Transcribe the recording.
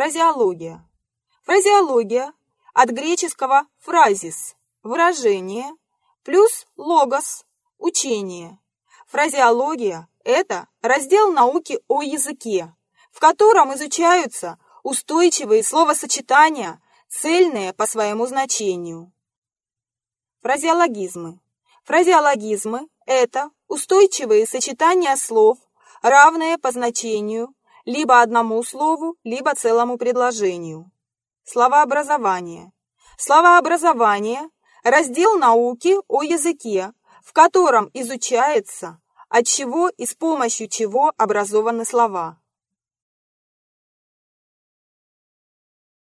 Фразеология. Фразеология от греческого «фразис» – выражение, плюс «логос» – учение. Фразеология – это раздел науки о языке, в котором изучаются устойчивые словосочетания, цельные по своему значению. Фразеологизмы. Фразеологизмы – это устойчивые сочетания слов, равные по значению, либо одному слову, либо целому предложению. Словообразование. Словообразование – раздел науки о языке, в котором изучается, от чего и с помощью чего образованы слова.